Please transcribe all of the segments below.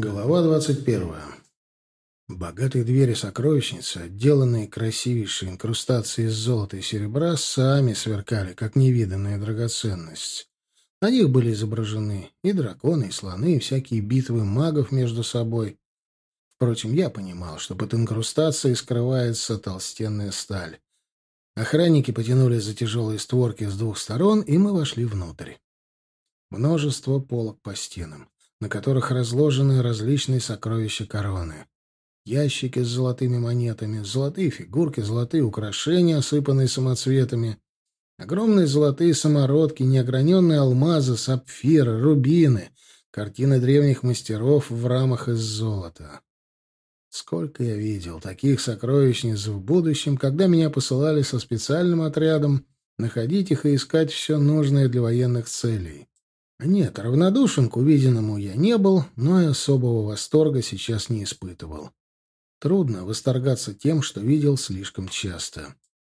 Глава двадцать первая. Богатые двери сокровищницы, отделанные красивейшей инкрустацией из золота и серебра, сами сверкали, как невиданная драгоценность. На них были изображены и драконы, и слоны, и всякие битвы магов между собой. Впрочем, я понимал, что под инкрустацией скрывается толстенная сталь. Охранники потянули за тяжелые створки с двух сторон, и мы вошли внутрь. Множество полок по стенам на которых разложены различные сокровища короны. Ящики с золотыми монетами, золотые фигурки, золотые украшения, осыпанные самоцветами, огромные золотые самородки, неограненные алмазы, сапфиры, рубины, картины древних мастеров в рамах из золота. Сколько я видел таких сокровищниц в будущем, когда меня посылали со специальным отрядом находить их и искать все нужное для военных целей. Нет, равнодушен к увиденному я не был, но и особого восторга сейчас не испытывал. Трудно восторгаться тем, что видел слишком часто.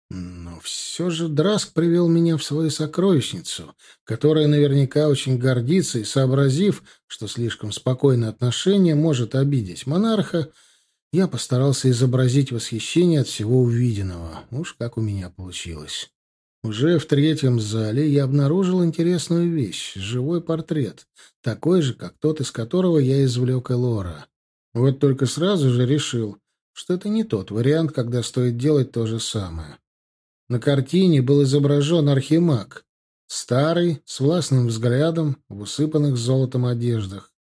Но все же Драск привел меня в свою сокровищницу, которая наверняка очень гордится, и, сообразив, что слишком спокойное отношение может обидеть монарха, я постарался изобразить восхищение от всего увиденного. Уж как у меня получилось. Уже в третьем зале я обнаружил интересную вещь — живой портрет, такой же, как тот, из которого я извлек Элора. Вот только сразу же решил, что это не тот вариант, когда стоит делать то же самое. На картине был изображен архимаг, старый, с властным взглядом, в усыпанных золотом одеждах.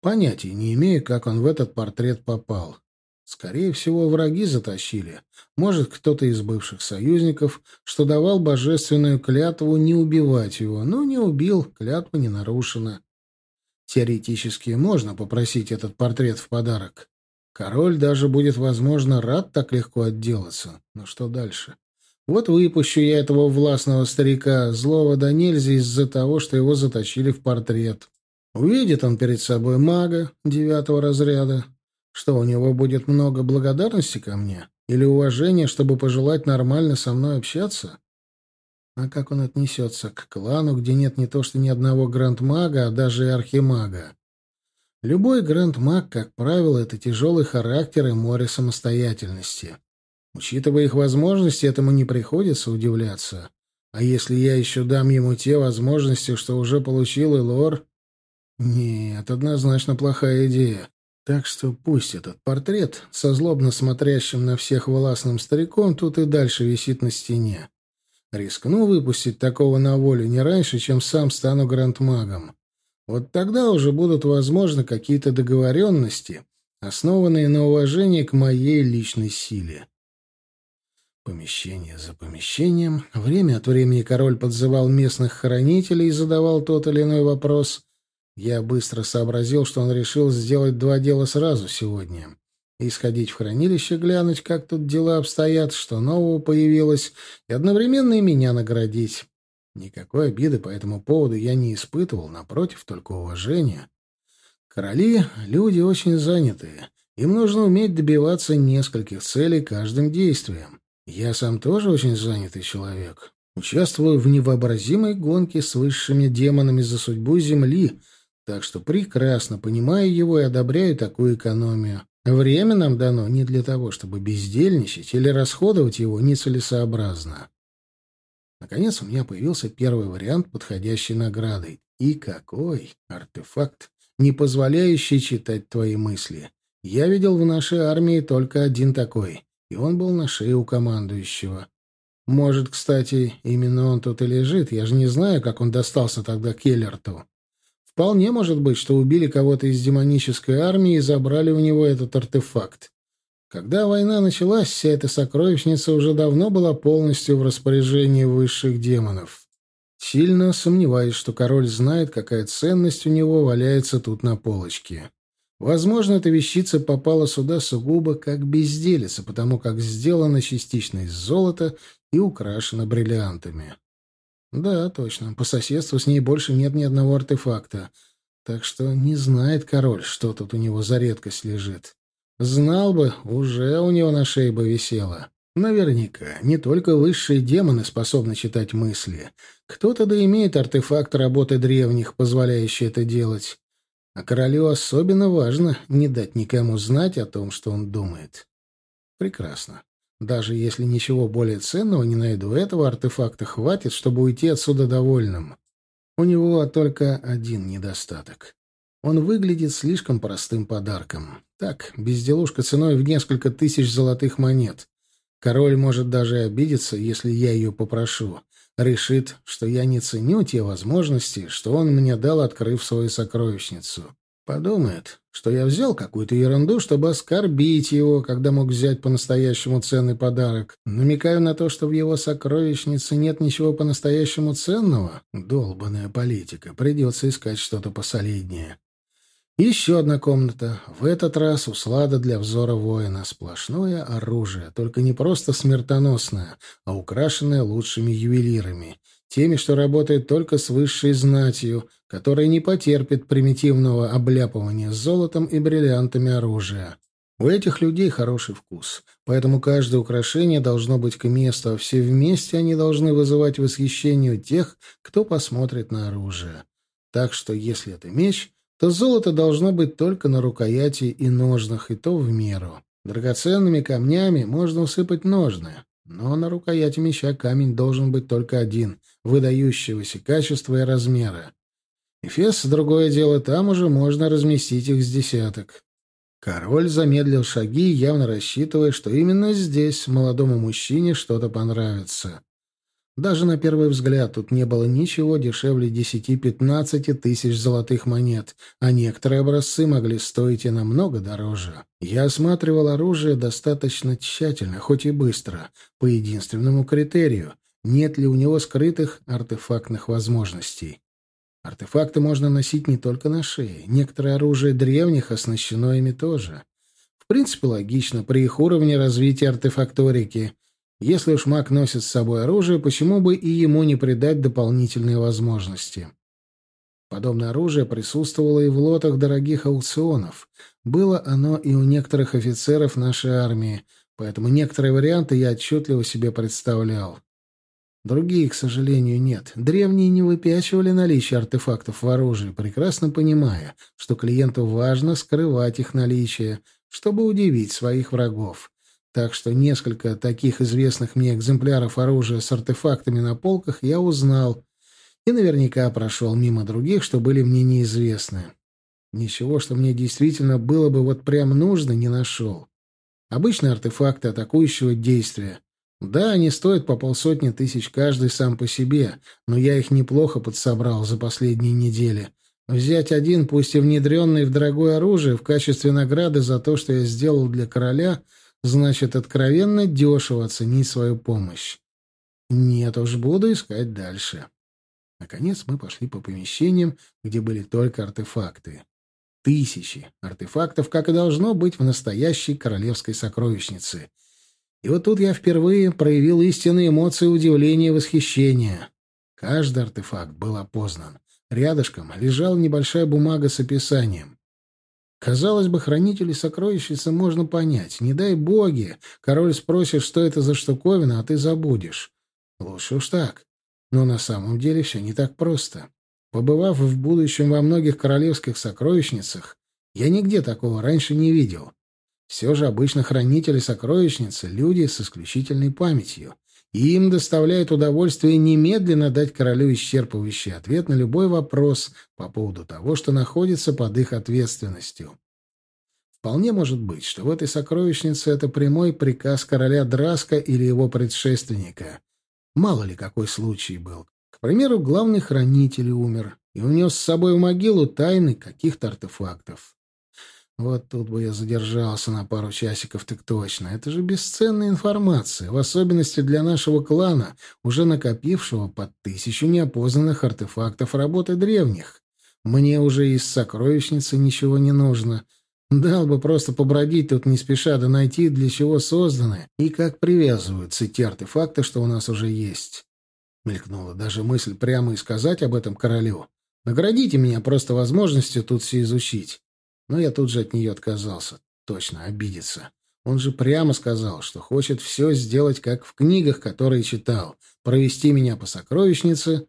Понятия не имею, как он в этот портрет попал. Скорее всего, враги затащили. Может, кто-то из бывших союзников, что давал божественную клятву не убивать его, но не убил, клятва не нарушена. Теоретически можно попросить этот портрет в подарок. Король даже будет, возможно, рад так легко отделаться. Но что дальше? Вот выпущу я этого властного старика, злого до нельзя из-за того, что его заточили в портрет. Увидит он перед собой мага девятого разряда, что, у него будет много благодарности ко мне? Или уважения, чтобы пожелать нормально со мной общаться? А как он отнесется к клану, где нет не то что ни одного гранд-мага, а даже и архимага? Любой гранд-маг, как правило, это тяжелый характер и море самостоятельности. Учитывая их возможности, этому не приходится удивляться. А если я еще дам ему те возможности, что уже получил и лор... Нет, однозначно плохая идея. Так что пусть этот портрет со злобно смотрящим на всех властным стариком тут и дальше висит на стене. Рискну выпустить такого на волю не раньше, чем сам стану грандмагом. Вот тогда уже будут возможны какие-то договоренности, основанные на уважении к моей личной силе. Помещение за помещением. Время от времени король подзывал местных хранителей и задавал тот или иной вопрос — я быстро сообразил, что он решил сделать два дела сразу сегодня. И сходить в хранилище, глянуть, как тут дела обстоят, что нового появилось, и одновременно и меня наградить. Никакой обиды по этому поводу я не испытывал, напротив, только уважения. Короли — люди очень занятые. Им нужно уметь добиваться нескольких целей каждым действием. Я сам тоже очень занятый человек. Участвую в невообразимой гонке с высшими демонами за судьбу Земли — так что прекрасно понимаю его и одобряю такую экономию. Время нам дано не для того, чтобы бездельничать или расходовать его нецелесообразно. Наконец у меня появился первый вариант подходящей награды. И какой! Артефакт, не позволяющий читать твои мысли. Я видел в нашей армии только один такой, и он был на шее у командующего. Может, кстати, именно он тут и лежит. Я же не знаю, как он достался тогда Келлерту. Вполне может быть, что убили кого-то из демонической армии и забрали у него этот артефакт. Когда война началась, вся эта сокровищница уже давно была полностью в распоряжении высших демонов. Сильно сомневаюсь, что король знает, какая ценность у него валяется тут на полочке. Возможно, эта вещица попала сюда сугубо как безделица, потому как сделана частично из золота и украшена бриллиантами. Да, точно. По соседству с ней больше нет ни одного артефакта. Так что не знает король, что тут у него за редкость лежит. Знал бы, уже у него на шее бы висело. Наверняка, не только высшие демоны способны читать мысли. Кто-то да имеет артефакт работы древних, позволяющий это делать. А королю особенно важно не дать никому знать о том, что он думает. Прекрасно. Даже если ничего более ценного не найду, этого артефакта хватит, чтобы уйти отсюда довольным. У него только один недостаток. Он выглядит слишком простым подарком. Так, безделушка ценой в несколько тысяч золотых монет. Король может даже обидеться, если я ее попрошу. Решит, что я не ценю те возможности, что он мне дал, открыв свою сокровищницу. Подумает, что я взял какую-то ерунду, чтобы оскорбить его, когда мог взять по-настоящему ценный подарок. Намекаю на то, что в его сокровищнице нет ничего по-настоящему ценного. Долбаная политика. Придется искать что-то посолиднее. Еще одна комната. В этот раз услада для взора воина. Сплошное оружие, только не просто смертоносное, а украшенное лучшими ювелирами. Теми, что работает только с высшей знатью, которая не потерпит примитивного обляпывания золотом и бриллиантами оружия. У этих людей хороший вкус, поэтому каждое украшение должно быть к месту, а все вместе они должны вызывать восхищение у тех, кто посмотрит на оружие. Так что, если это меч, то золото должно быть только на рукояти и ножнах, и то в меру. Драгоценными камнями можно усыпать ножны, но на рукояти меча камень должен быть только один, выдающегося качества и размера. Эфес — другое дело, там уже можно разместить их с десяток. Король замедлил шаги, явно рассчитывая, что именно здесь молодому мужчине что-то понравится. Даже на первый взгляд тут не было ничего дешевле десяти-пятнадцати тысяч золотых монет, а некоторые образцы могли стоить и намного дороже. Я осматривал оружие достаточно тщательно, хоть и быстро, по единственному критерию — нет ли у него скрытых артефактных возможностей. Артефакты можно носить не только на шее. Некоторое оружие древних оснащено ими тоже. В принципе, логично, при их уровне развития артефакторики — если уж маг носит с собой оружие, почему бы и ему не придать дополнительные возможности? Подобное оружие присутствовало и в лотах дорогих аукционов. Было оно и у некоторых офицеров нашей армии, поэтому некоторые варианты я отчетливо себе представлял. Другие, к сожалению, нет. Древние не выпячивали наличие артефактов в оружии, прекрасно понимая, что клиенту важно скрывать их наличие, чтобы удивить своих врагов. Так что несколько таких известных мне экземпляров оружия с артефактами на полках я узнал и наверняка прошел мимо других, что были мне неизвестны. Ничего, что мне действительно было бы вот прям нужно, не нашел. Обычные артефакты атакующего действия. Да, они стоят по полсотни тысяч каждый сам по себе, но я их неплохо подсобрал за последние недели. Взять один, пусть и внедренный в дорогое оружие, в качестве награды за то, что я сделал для короля — Значит, откровенно дешево оценить свою помощь. Нет уж, буду искать дальше. Наконец мы пошли по помещениям, где были только артефакты. Тысячи артефактов, как и должно быть в настоящей королевской сокровищнице. И вот тут я впервые проявил истинные эмоции удивления и восхищения. Каждый артефакт был опознан. Рядышком лежала небольшая бумага с описанием. Казалось бы, хранителей сокровищницы можно понять. Не дай боги, король спросит, что это за штуковина, а ты забудешь. Лучше уж так. Но на самом деле все не так просто. Побывав в будущем во многих королевских сокровищницах, я нигде такого раньше не видел. Все же обычно хранители сокровищницы — люди с исключительной памятью. И им доставляет удовольствие немедленно дать королю исчерпывающий ответ на любой вопрос по поводу того, что находится под их ответственностью. Вполне может быть, что в этой сокровищнице это прямой приказ короля Драска или его предшественника. Мало ли какой случай был. К примеру, главный хранитель умер и унес с собой в могилу тайны каких-то артефактов. Вот тут бы я задержался на пару часиков, так точно. Это же бесценная информация, в особенности для нашего клана, уже накопившего под тысячу неопознанных артефактов работы древних. Мне уже из сокровищницы ничего не нужно. Дал бы просто побродить тут не спеша, да найти, для чего созданы и как привязываются те артефакты, что у нас уже есть. Мелькнула даже мысль прямо и сказать об этом королю. Наградите меня просто возможностью тут все изучить. Но я тут же от нее отказался. Точно, обидится. Он же прямо сказал, что хочет все сделать, как в книгах, которые читал. Провести меня по сокровищнице,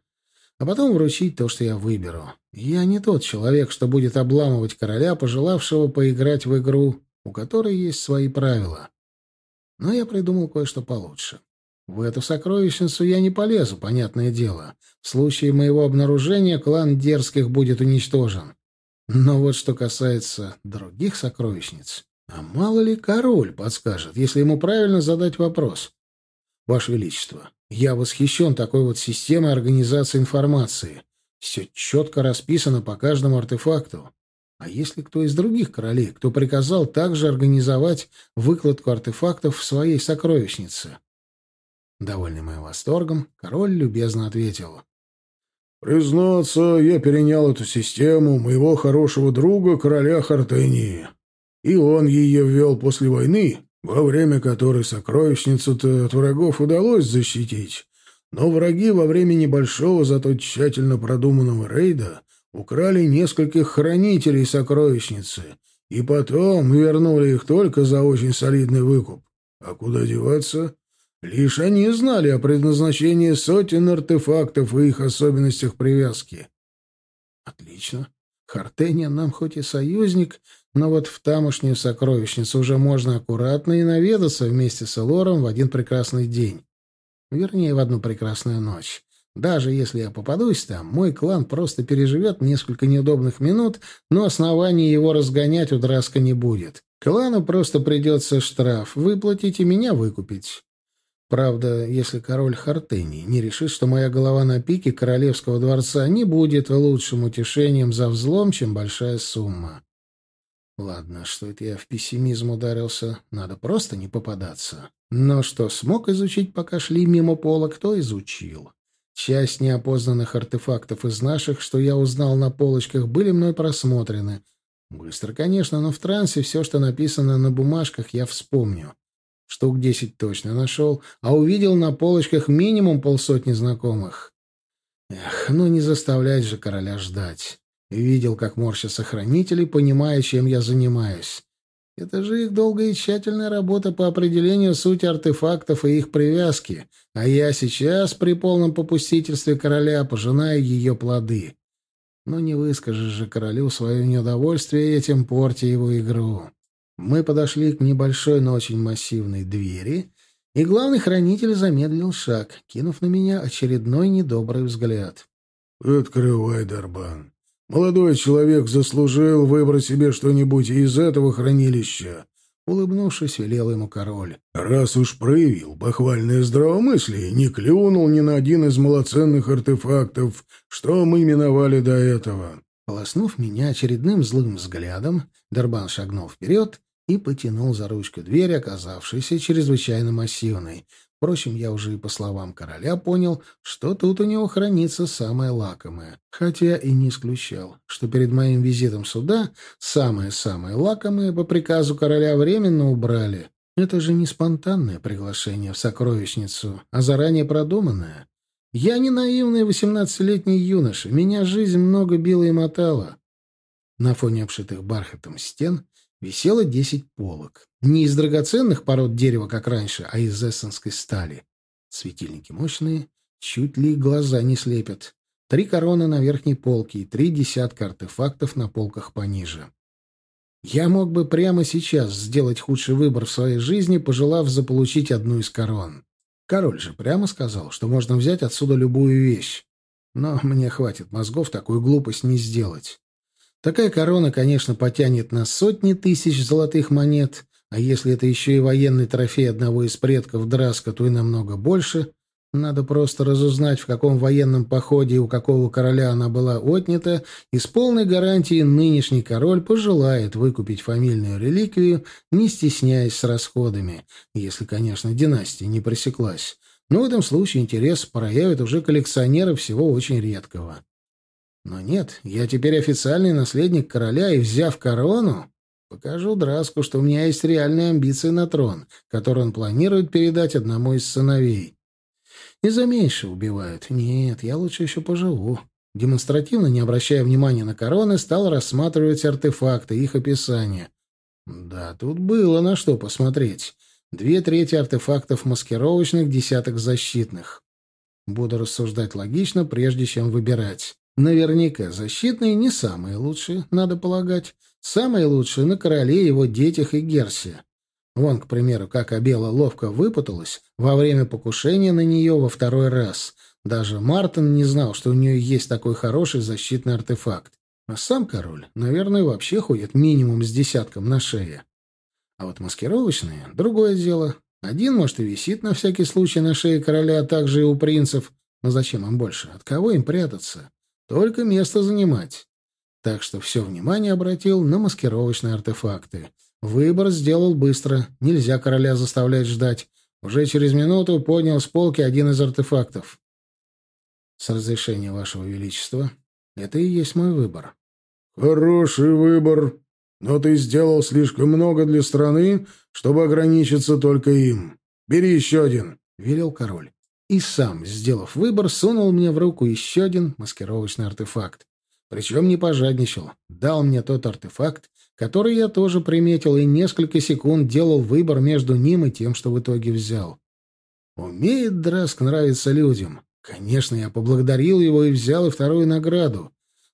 а потом вручить то, что я выберу. Я не тот человек, что будет обламывать короля, пожелавшего поиграть в игру, у которой есть свои правила. Но я придумал кое-что получше. В эту сокровищницу я не полезу, понятное дело. В случае моего обнаружения клан Дерзких будет уничтожен. Но вот что касается других сокровищниц... А мало ли король подскажет, если ему правильно задать вопрос. Ваше Величество, я восхищен такой вот системой организации информации. Все четко расписано по каждому артефакту. А если кто из других королей, кто приказал также организовать выкладку артефактов в своей сокровищнице? Довольный моим восторгом, король любезно ответил. «Признаться, я перенял эту систему моего хорошего друга, короля Хартении. И он ее ввел после войны, во время которой сокровищницу-то от врагов удалось защитить. Но враги во время небольшого, зато тщательно продуманного рейда украли нескольких хранителей сокровищницы и потом вернули их только за очень солидный выкуп. А куда деваться? Лишь они знали о предназначении сотен артефактов и их особенностях привязки. Отлично. Хартения нам хоть и союзник, но вот в тамошнюю сокровищницу уже можно аккуратно и наведаться вместе с Элором в один прекрасный день. Вернее, в одну прекрасную ночь. Даже если я попадусь там, мой клан просто переживет несколько неудобных минут, но оснований его разгонять у Драска не будет. Клану просто придется штраф выплатить и меня выкупить. Правда, если король Хартении не решит, что моя голова на пике королевского дворца не будет лучшим утешением за взлом, чем большая сумма. Ладно, что это я в пессимизм ударился, надо просто не попадаться. Но что смог изучить, пока шли мимо пола, кто изучил. Часть неопознанных артефактов из наших, что я узнал на полочках, были мной просмотрены. Быстро, конечно, но в трансе все, что написано на бумажках, я вспомню. Штук десять точно нашел, а увидел на полочках минимум полсотни знакомых. Эх, ну не заставлять же короля ждать. Видел, как морщатся хранители, понимая, чем я занимаюсь. Это же их долгая и тщательная работа по определению сути артефактов и их привязки, а я сейчас при полном попустительстве короля пожинаю ее плоды. Но не выскажешь же королю свое неудовольствие этим, порти его игру. Мы подошли к небольшой, но очень массивной двери, и главный хранитель замедлил шаг, кинув на меня очередной недобрый взгляд. «Открывай, Дарбан. Молодой человек заслужил выбрать себе что-нибудь из этого хранилища». Улыбнувшись, велел ему король. «Раз уж проявил похвальное здравомыслие, не клюнул ни на один из малоценных артефактов, что мы миновали до этого». Полоснув меня очередным злым взглядом, Дарбан шагнул вперед и потянул за ручку двери, оказавшейся чрезвычайно массивной. Впрочем, я уже и по словам короля понял, что тут у него хранится самое лакомое. Хотя и не исключал, что перед моим визитом сюда самое-самое лакомое по приказу короля временно убрали. Это же не спонтанное приглашение в сокровищницу, а заранее продуманное. Я не наивный восемнадцатилетний юноша, меня жизнь много била и мотала. На фоне обшитых бархатом стен висело десять полок. Не из драгоценных пород дерева, как раньше, а из эссенской стали. Светильники мощные, чуть ли глаза не слепят. Три короны на верхней полке и три десятка артефактов на полках пониже. Я мог бы прямо сейчас сделать худший выбор в своей жизни, пожелав заполучить одну из корон. Король же прямо сказал, что можно взять отсюда любую вещь. Но мне хватит мозгов такую глупость не сделать. Такая корона, конечно, потянет на сотни тысяч золотых монет, а если это еще и военный трофей одного из предков Драска, то и намного больше. Надо просто разузнать, в каком военном походе и у какого короля она была отнята, и с полной гарантией нынешний король пожелает выкупить фамильную реликвию, не стесняясь с расходами, если, конечно, династия не пресеклась. Но в этом случае интерес проявят уже коллекционеры всего очень редкого. Но нет, я теперь официальный наследник короля, и, взяв корону, покажу Драску, что у меня есть реальные амбиции на трон, который он планирует передать одному из сыновей. И за меньше убивают. Нет, я лучше еще поживу. Демонстративно, не обращая внимания на короны, стал рассматривать артефакты, их описание. Да, тут было на что посмотреть. Две трети артефактов маскировочных, десяток защитных. Буду рассуждать логично, прежде чем выбирать. Наверняка защитные не самые лучшие, надо полагать. Самые лучшие на короле, его детях и Герсе. Вон, к примеру, как Абела ловко выпуталась во время покушения на нее во второй раз. Даже Мартин не знал, что у нее есть такой хороший защитный артефакт. А сам король, наверное, вообще ходит минимум с десятком на шее. А вот маскировочные — другое дело. Один, может, и висит на всякий случай на шее короля, а также и у принцев. Но зачем им больше? От кого им прятаться? Только место занимать. Так что все внимание обратил на маскировочные артефакты. Выбор сделал быстро. Нельзя короля заставлять ждать. Уже через минуту поднял с полки один из артефактов. «С разрешения вашего величества, это и есть мой выбор». «Хороший выбор», но ты сделал слишком много для страны, чтобы ограничиться только им. Бери еще один», — велел король. И сам, сделав выбор, сунул мне в руку еще один маскировочный артефакт. Причем не пожадничал. Дал мне тот артефакт, который я тоже приметил, и несколько секунд делал выбор между ним и тем, что в итоге взял. Умеет Драск нравиться людям. Конечно, я поблагодарил его и взял и вторую награду.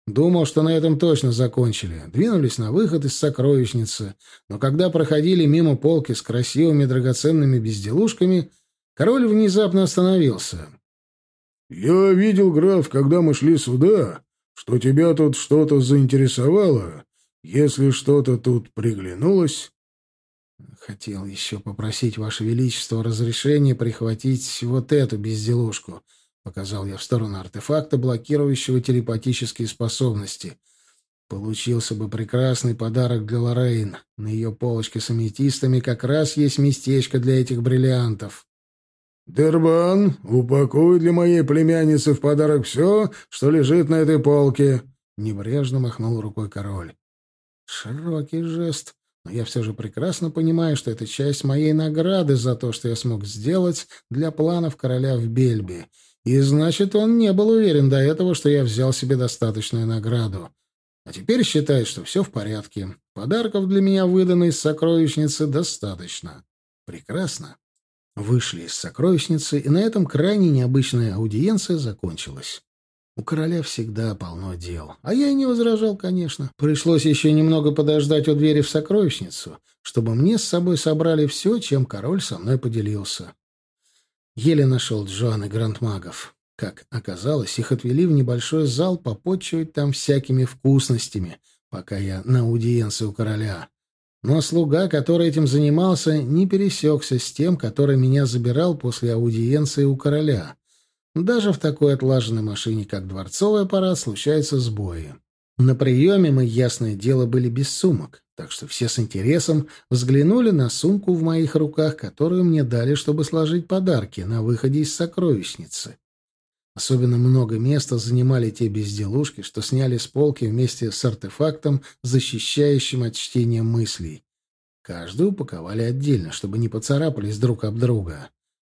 Думал, что на этом точно закончили. Двинулись на выход из сокровищницы, но когда проходили мимо полки с красивыми драгоценными безделушками, король внезапно остановился. «Я видел, граф, когда мы шли сюда, что тебя тут что-то заинтересовало. Если что-то тут приглянулось...» «Хотел еще попросить, Ваше Величество, разрешения прихватить вот эту безделушку», Показал я в сторону артефакта, блокирующего телепатические способности. Получился бы прекрасный подарок для Лоррейн. На ее полочке с аметистами как раз есть местечко для этих бриллиантов. «Дербан, упакуй для моей племянницы в подарок все, что лежит на этой полке», — небрежно махнул рукой король. Широкий жест, но я все же прекрасно понимаю, что это часть моей награды за то, что я смог сделать для планов короля в Бельбе. И значит, он не был уверен до этого, что я взял себе достаточную награду. А теперь считает, что все в порядке. Подарков для меня выдано из сокровищницы достаточно. Прекрасно. Вышли из сокровищницы, и на этом крайне необычная аудиенция закончилась. У короля всегда полно дел. А я и не возражал, конечно. Пришлось еще немного подождать у двери в сокровищницу, чтобы мне с собой собрали все, чем король со мной поделился. Еле нашел Джоан и Грандмагов. Как оказалось, их отвели в небольшой зал попотчевать там всякими вкусностями, пока я на аудиенции у короля. Но слуга, который этим занимался, не пересекся с тем, который меня забирал после аудиенции у короля. Даже в такой отлаженной машине, как дворцовый аппарат, случаются сбои. На приеме мы, ясное дело, были без сумок, так что все с интересом взглянули на сумку в моих руках, которую мне дали, чтобы сложить подарки на выходе из сокровищницы. Особенно много места занимали те безделушки, что сняли с полки вместе с артефактом, защищающим от чтения мыслей. Каждую упаковали отдельно, чтобы не поцарапались друг об друга.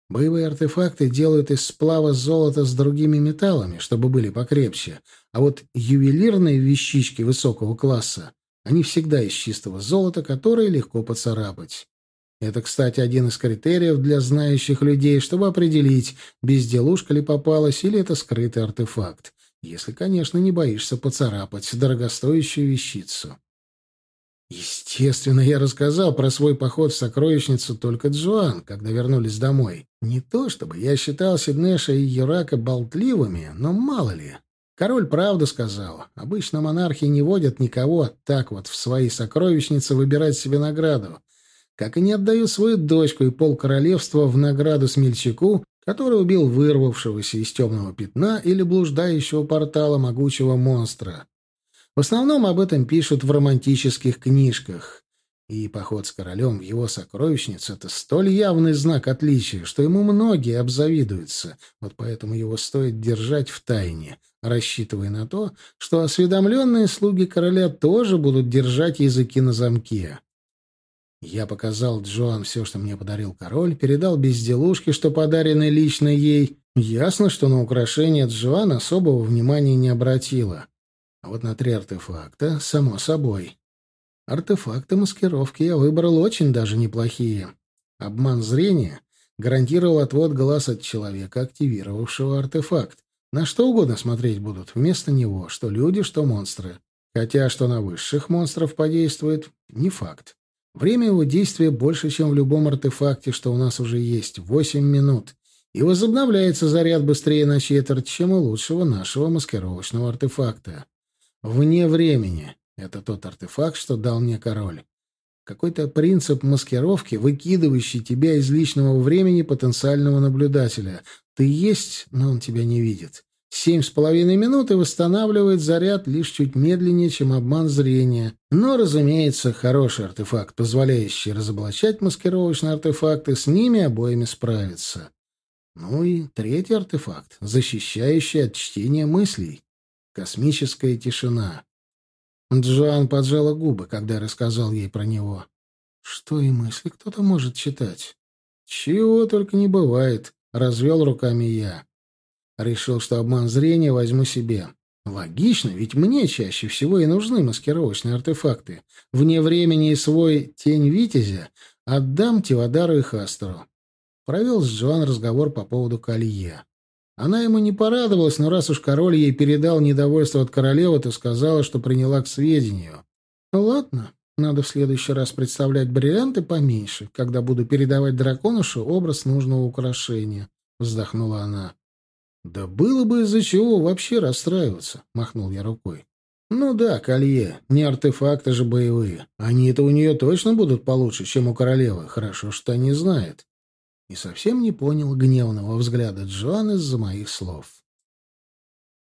Боевые артефакты делают из сплава золота с другими металлами, чтобы были покрепче, а вот ювелирные вещички высокого класса, они всегда из чистого золота, которое легко поцарапать. Это, кстати, один из критериев для знающих людей, чтобы определить, безделушка ли попалась или это скрытый артефакт, если, конечно, не боишься поцарапать дорогостоящую вещицу. Естественно, я рассказал про свой поход в сокровищницу только Джоан, когда вернулись домой. Не то чтобы я считал Сиднеша и Юрака болтливыми, но мало ли. Король правду сказал. Обычно монархи не водят никого так вот в свои сокровищницы выбирать себе награду. Как и не отдают свою дочку и пол королевства в награду смельчаку, который убил вырвавшегося из темного пятна или блуждающего портала могучего монстра. В основном об этом пишут в романтических книжках. И поход с королем в его сокровищницу — это столь явный знак отличия, что ему многие обзавидуются, вот поэтому его стоит держать в тайне, рассчитывая на то, что осведомленные слуги короля тоже будут держать языки на замке. Я показал Джоан все, что мне подарил король, передал безделушки, что подарены лично ей. Ясно, что на украшение Джоан особого внимания не обратила. А вот на три артефакта, само собой. Артефакты маскировки я выбрал очень даже неплохие. Обман зрения, гарантировал отвод глаз от человека, активировавшего артефакт. На что угодно смотреть будут вместо него, что люди, что монстры. Хотя, что на высших монстров подействует, не факт. Время его действия больше, чем в любом артефакте, что у нас уже есть — восемь минут. И возобновляется заряд быстрее на четверть, чем у лучшего нашего маскировочного артефакта. Вне времени. Это тот артефакт, что дал мне король. Какой-то принцип маскировки, выкидывающий тебя из личного времени потенциального наблюдателя. Ты есть, но он тебя не видит. Семь с половиной минут и восстанавливает заряд лишь чуть медленнее, чем обман зрения. Но, разумеется, хороший артефакт, позволяющий разоблачать маскировочные артефакты, с ними обоими справиться. Ну и третий артефакт, защищающий от чтения мыслей. Космическая тишина. Джоан поджала губы, когда рассказал ей про него. Что и мысли кто-то может читать? Чего только не бывает, развел руками я. Решил, что обман зрения возьму себе. Логично, ведь мне чаще всего и нужны маскировочные артефакты. Вне времени и свой «Тень Витязя» отдам Тивадару и Хастеру. Провел с Джоан разговор по поводу колье. Она ему не порадовалась, но раз уж король ей передал недовольство от королевы, то сказала, что приняла к сведению. Ну ладно, надо в следующий раз представлять бриллианты поменьше, когда буду передавать драконушу образ нужного украшения, вздохнула она. «Да было бы из-за чего вообще расстраиваться», — махнул я рукой. «Ну да, колье, не артефакты же боевые. Они-то у нее точно будут получше, чем у королевы. Хорошо, что они знает». И совсем не понял гневного взгляда Джоан из-за моих слов.